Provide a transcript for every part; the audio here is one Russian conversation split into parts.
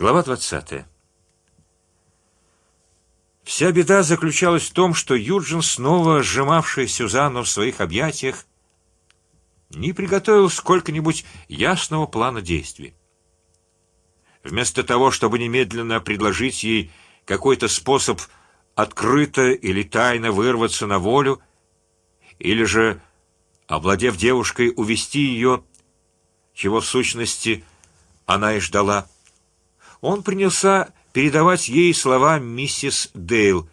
Глава двадцатая. Вся беда заключалась в том, что Юджин, снова сжимавший Сюзанну в своих объятиях, не приготовил сколько-нибудь ясного плана действий. Вместо того, чтобы немедленно предложить ей какой-то способ открыто или тайно вырваться на волю, или же, овладев девушкой, увести ее, чего в сущности она и ждала, он принялся передавать ей слова миссис Дейл,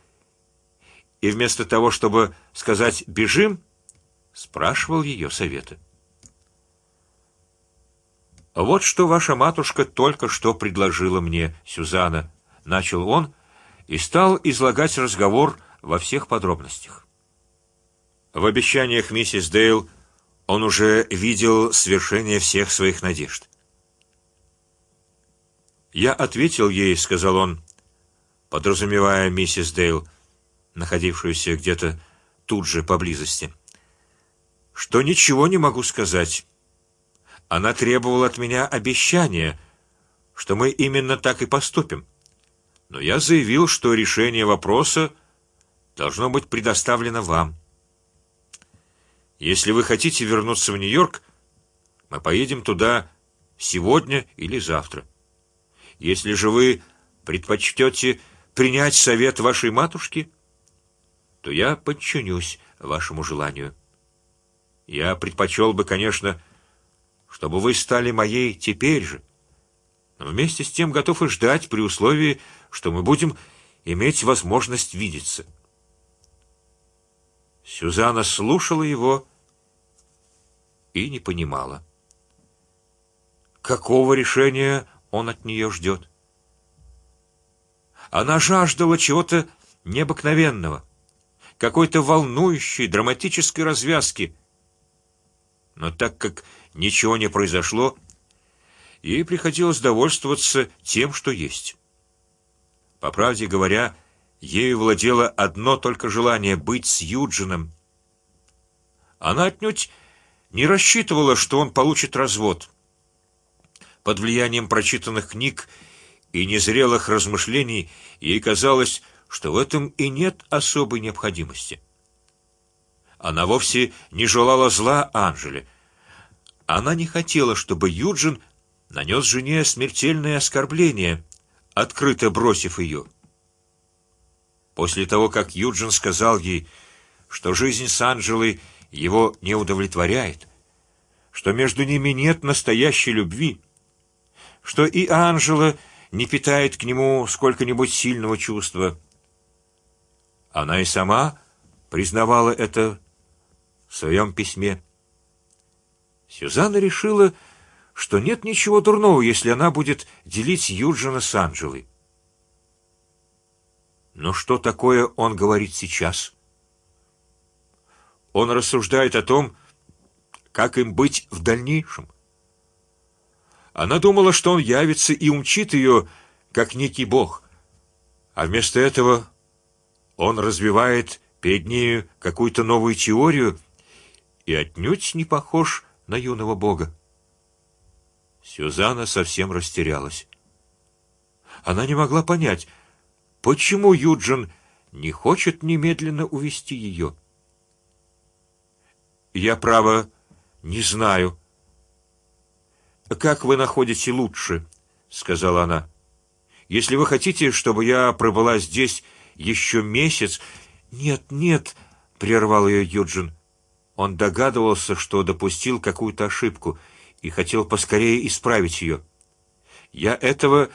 и вместо того, чтобы сказать бежим, спрашивал ее совета. Вот что ваша матушка только что предложила мне, Сюзанна, начал он и стал излагать разговор во всех подробностях. В обещаниях миссис Дейл он уже видел свершение всех своих надежд. Я ответил ей, сказал он, подразумевая миссис Дейл, находившуюся где-то тут же поблизости, что ничего не могу сказать. Она требовала от меня обещания, что мы именно так и поступим, но я заявил, что решение вопроса должно быть предоставлено вам. Если вы хотите вернуться в Нью-Йорк, мы поедем туда сегодня или завтра. Если же вы предпочтете принять совет вашей матушки, то я подчинюсь вашему желанию. Я предпочел бы, конечно, чтобы вы стали моей теперь же, но вместе с тем готов и ждать при условии, что мы будем иметь возможность видеться. Сюзанна слушала его и не понимала, какого решения он от нее ждет. Она жаждала чего-то необыкновенного, какой-то волнующей, драматической развязки. Но так как ничего не произошло, ей приходилось довольствоваться тем, что есть. По правде говоря, ею владело одно только желание быть с Юджином. Она отнюдь не рассчитывала, что он получит развод под влиянием прочитанных книг и незрелых размышлений ей казалось, что в этом и нет особой необходимости. Она вовсе не желала зла Анжеле. Она не хотела, чтобы Юджин нанес жене смертельное оскорбление, открыто бросив ее. После того, как Юджин сказал ей, что жизнь с Анжелой его не удовлетворяет, что между ними нет настоящей любви, что и Анжела не питает к нему сколько-нибудь сильного чувства. Она и сама признавала это в своем письме. Сюзанна решила, что нет ничего дурного, если она будет делить Юджина с Анжелой. Но что такое он говорит сейчас? Он рассуждает о том, как им быть в дальнейшем. Она думала, что он явится и умчит ее, как некий бог, а вместо этого он развивает перед нею какую-то новую теорию и отнюдь не похож на юного бога. Сюзанна совсем растерялась. Она не могла понять, почему Юджин не хочет немедленно увести ее. Я право не знаю, как вы находите лучше, сказала она. Если вы хотите, чтобы я пробыла здесь еще месяц, нет, нет, прервал ее Юджин. Он догадывался, что допустил какую-то ошибку и хотел поскорее исправить ее. Я этого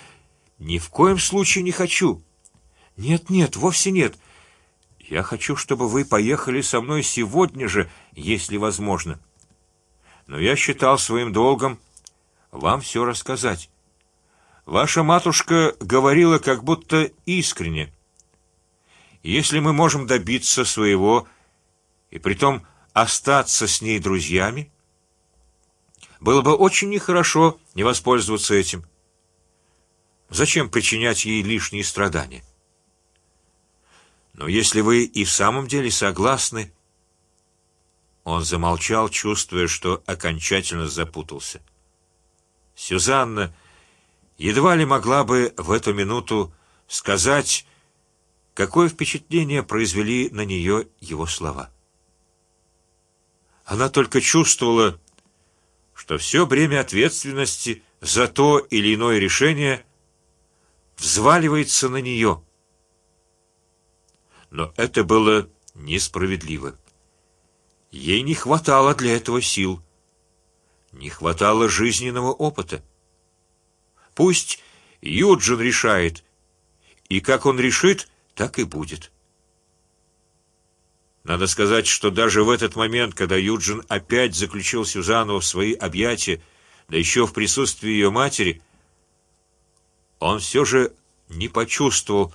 ни в коем случае не хочу. Нет, нет, вовсе нет. Я хочу, чтобы вы поехали со мной сегодня же, если возможно. Но я считал своим долгом вам все рассказать. Ваша матушка говорила как будто искренне. Если мы можем добиться своего и притом остаться с ней друзьями, было бы очень нехорошо не воспользоваться этим. Зачем причинять ей лишние страдания? Но если вы и в самом деле согласны, он замолчал, чувствуя, что окончательно запутался. Сюзанна, едва ли могла бы в эту минуту сказать, какое впечатление произвели на нее его слова. Она только чувствовала, что все бремя ответственности за то или иное решение взваливается на нее. Но это было несправедливо. Ей не хватало для этого сил, не хватало жизненного опыта. Пусть Юджин решает, и как он решит, так и будет. Надо сказать, что даже в этот момент, когда Юджин опять заключил Сюзанну в свои объятия, да еще в присутствии ее матери, он все же не почувствовал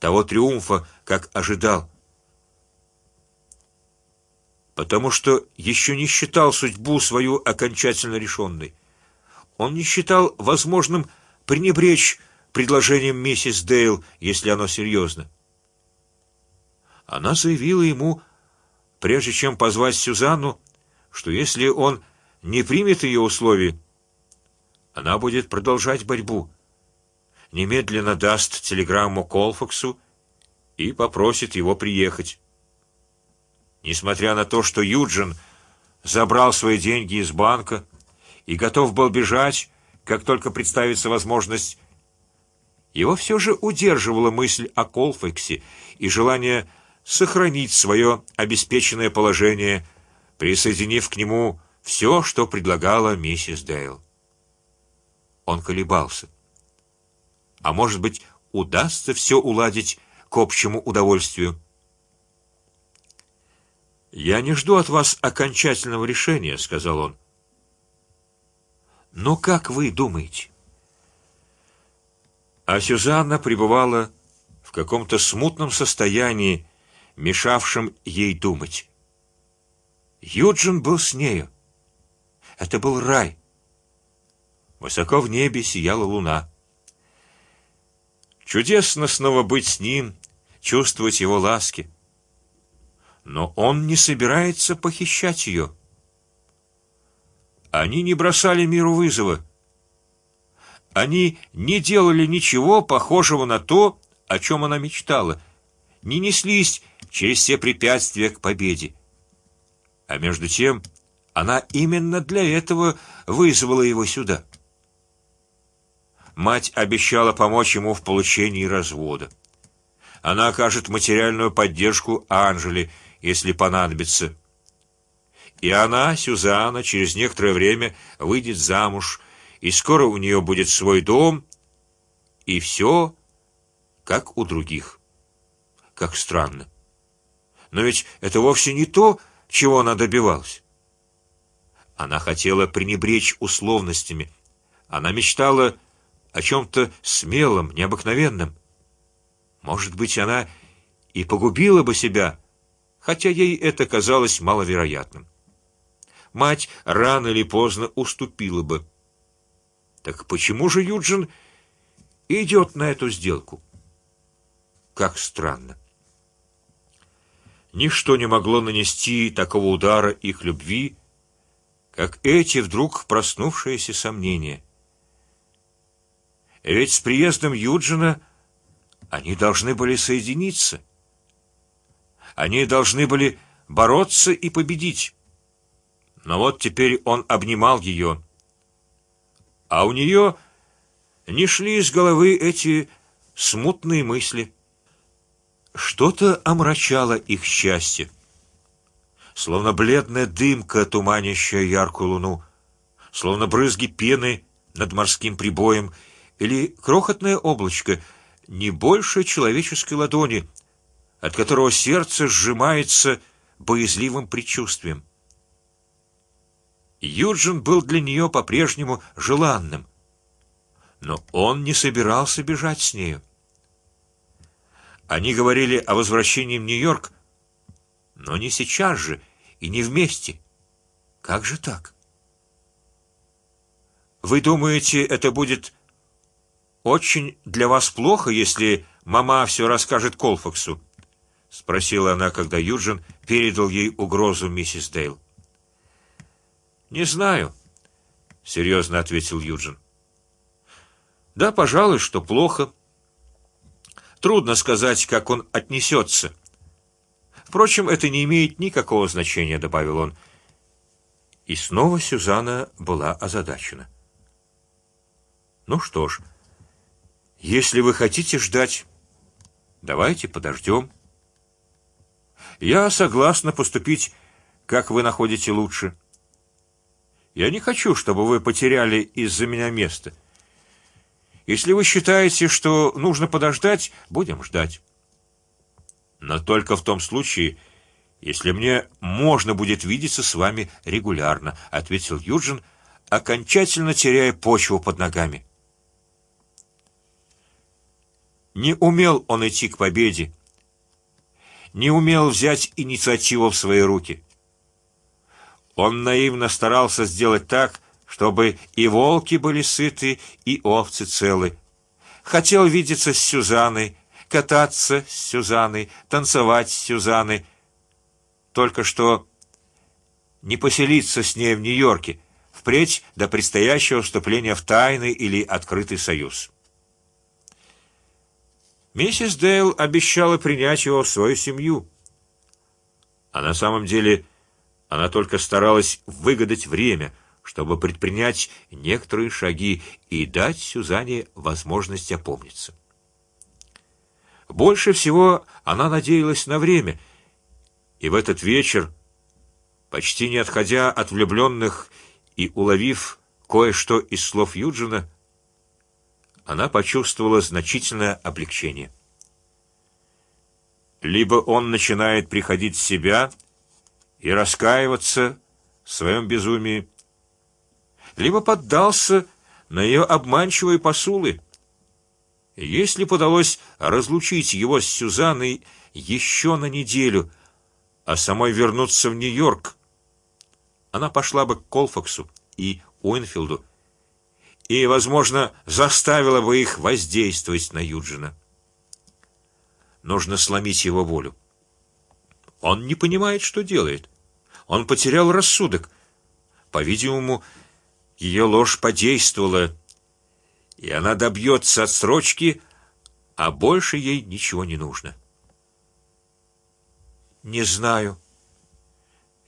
того триумфа, как ожидал, потому что еще не считал судьбу свою окончательно решенной. Он не считал возможным пренебречь предложением миссис Дейл, если оно серьезно. Она заявила ему, прежде чем позвать Сюзанну, что если он не примет ее условий, она будет продолжать борьбу. Немедленно даст телеграмму Колфаксу и попросит его приехать. Несмотря на то, что Юджин забрал свои деньги из банка и готов был бежать, как только представится возможность, его все же удерживала мысль о Колфаксе и желание сохранить свое обеспеченное положение, присоединив к нему все, что предлагала миссис Дейл. Он колебался. А может быть, удастся все уладить к общему удовольствию? Я не жду от вас окончательного решения, сказал он. Но как вы думаете? А Сюзанна пребывала в каком-то смутном состоянии, мешавшем ей думать. Юджин был с нею. Это был рай. Высоко в небе сияла луна. Чудесно снова быть с ним, чувствовать его ласки. Но он не собирается похищать ее. Они не бросали миру вызова. Они не делали ничего похожего на то, о чем она мечтала, не неслись через все препятствия к победе. А между тем она именно для этого вызвала его сюда. Мать обещала помочь ему в получении развода. Она окажет материальную поддержку Анжели, если понадобится. И она, Сюзанна, через некоторое время выйдет замуж, и скоро у нее будет свой дом, и все, как у других. Как странно. Но ведь это вовсе не то, чего она добивалась. Она хотела пренебречь условностями. Она мечтала о чем-то смелом, необыкновенном. Может быть, она и погубила бы себя, хотя ей это казалось маловероятным. Мать рано или поздно уступила бы. Так почему же Юджин идет на эту сделку? Как странно. Ничто не могло нанести такого удара их любви, как эти вдруг проснувшиеся сомнения. Ведь с приездом Юджина они должны были соединиться. Они должны были бороться и победить. Но вот теперь он обнимал ее, а у нее не шли из головы эти смутные мысли. Что-то омрачало их счастье, словно бледная дымка, туманящая яркую луну, словно брызги пены над морским прибоем или крохотное облачко, не больше человеческой ладони, от которого сердце сжимается боязливым предчувствием. Юджин был для нее по-прежнему желанным, но он не собирался бежать с нею. Они говорили о возвращении в Нью-Йорк, но не сейчас же и не вместе. Как же так? Вы думаете, это будет очень для вас плохо, если мама все расскажет Колфаксу? Спросила она, когда Юджин передал ей угрозу миссис Дейл. Не знаю, серьезно ответил Юджин. Да, пожалуй, что плохо. Трудно сказать, как он отнесется. Впрочем, это не имеет никакого значения, добавил он. И снова Сюзанна была озадачена. Ну что ж, если вы хотите ждать, давайте подождем. Я согласна поступить, как вы находите лучше. Я не хочу, чтобы вы потеряли из-за меня место. Если вы считаете, что нужно подождать, будем ждать. Но только в том случае, если мне можно будет видеться с вами регулярно, ответил Юджин, окончательно теряя почву под ногами. Не умел он идти к победе, не умел взять инициативу в свои руки. Он наивно старался сделать так, чтобы и волки были сыты, и овцы целы. Хотел видеться с Сюзанной, кататься с Сюзанной, танцевать с Сюзанной. Только что не поселиться с ней в Нью-Йорке, впредь до предстоящего вступления в тайный или открытый союз. Миссис Дейл обещала принять его в свою семью, а на самом деле она только старалась выгадать время, чтобы предпринять некоторые шаги и дать Сюзанне возможность опомниться. Больше всего она надеялась на время, и в этот вечер, почти не отходя от влюбленных и уловив кое-что из слов Юджина, она почувствовала значительное облегчение. Либо он начинает приходить в себя и раскаиваться в своем безумии, либо поддался на ее обманчивые посулы. Если подалось разлучить его с Сюзанной еще на неделю, а самой вернуться в Нью-Йорк, она пошла бы к Колфаксу и Уинфилду и, возможно, заставила бы их воздействовать на Юджина. Нужно сломить его волю. Он не понимает, что делает. Он потерял рассудок. По-видимому, ее ложь подействовала, и она добьется отсрочки, а больше ей ничего не нужно. Не знаю.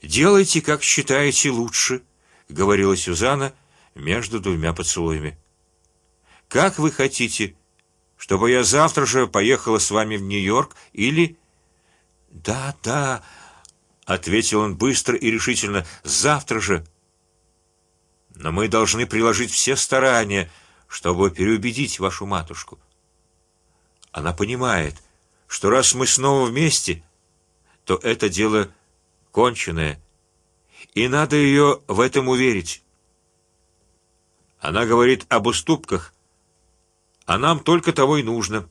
Делайте, как считаете лучше, говорила Сюзанна между двумя поцелуями. Как вы хотите, чтобы я завтра же поехала с вами в Нью-Йорк или? Да, да, ответил он быстро и решительно. Завтра же. Но мы должны приложить все старания, чтобы переубедить вашу матушку. Она понимает, что раз мы снова вместе, то это дело конченное, и надо ее в этом уверить. Она говорит об уступках, а нам только того и нужно.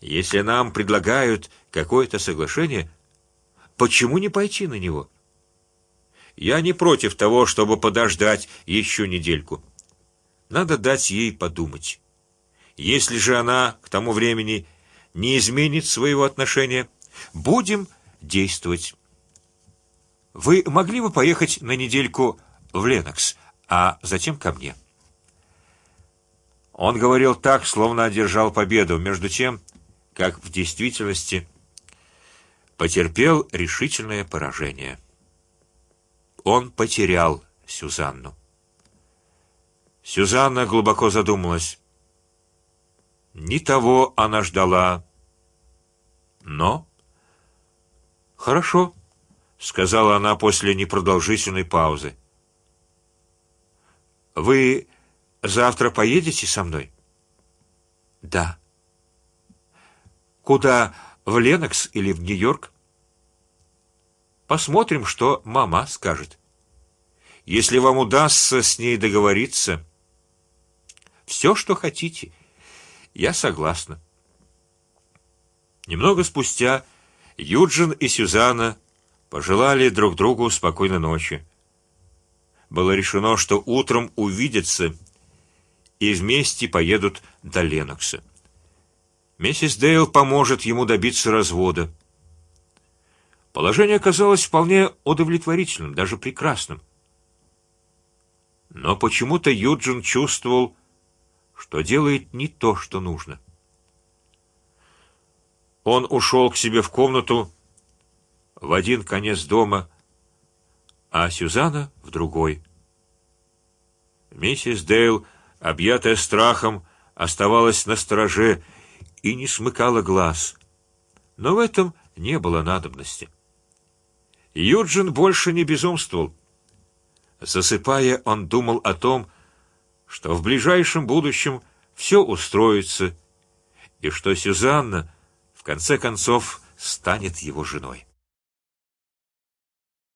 Если нам предлагают какое-то соглашение, почему не пойти на него? Я не против того, чтобы подождать еще недельку. Надо дать ей подумать. Если же она к тому времени не изменит своего отношения, будем действовать. Вы могли бы поехать на недельку в Ленокс, а затем ко мне. Он говорил так, словно одержал победу, между тем, как в действительности потерпел решительное поражение. Он потерял Сюзанну. Сюзанна глубоко задумалась. Не того она ждала, но хорошо, сказала она после непродолжительной паузы. Вы завтра поедете со мной? Да. Куда? В Ленокс или в Нью-Йорк? Посмотрим, что мама скажет. Если вам удастся с ней договориться, все, что хотите, я согласна. Немного спустя Юджин и Сюзанна пожелали друг другу спокойной ночи было решено, что утром увидятся и вместе поедут до Ленокса. Миссис Дейл поможет ему добиться развода. Положение казалось вполне удовлетворительным, даже прекрасным. Но почему-то Юджин чувствовал, что делает не то, что нужно. Он ушел к себе в комнату в один конец дома, а Сюзанна другой. Миссис Дейл, объятая страхом, оставалась на стороже и не смыкала глаз, но в этом не было надобности. Юджин больше не безумствовал. Засыпая, он думал о том, что в ближайшем будущем все устроится и что Сюзанна в конце концов станет его женой.